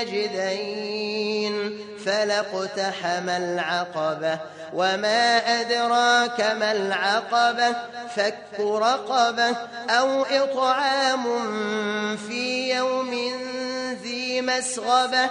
النجدين فلاقتحم العقبة وما أدراك ما العقبة فك رقبة أو إطعام في يوم ذي مسغبة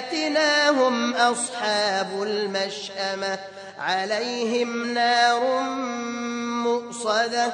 بآياتنا هم أصحاب المشأمة عليهم نار مؤصدة.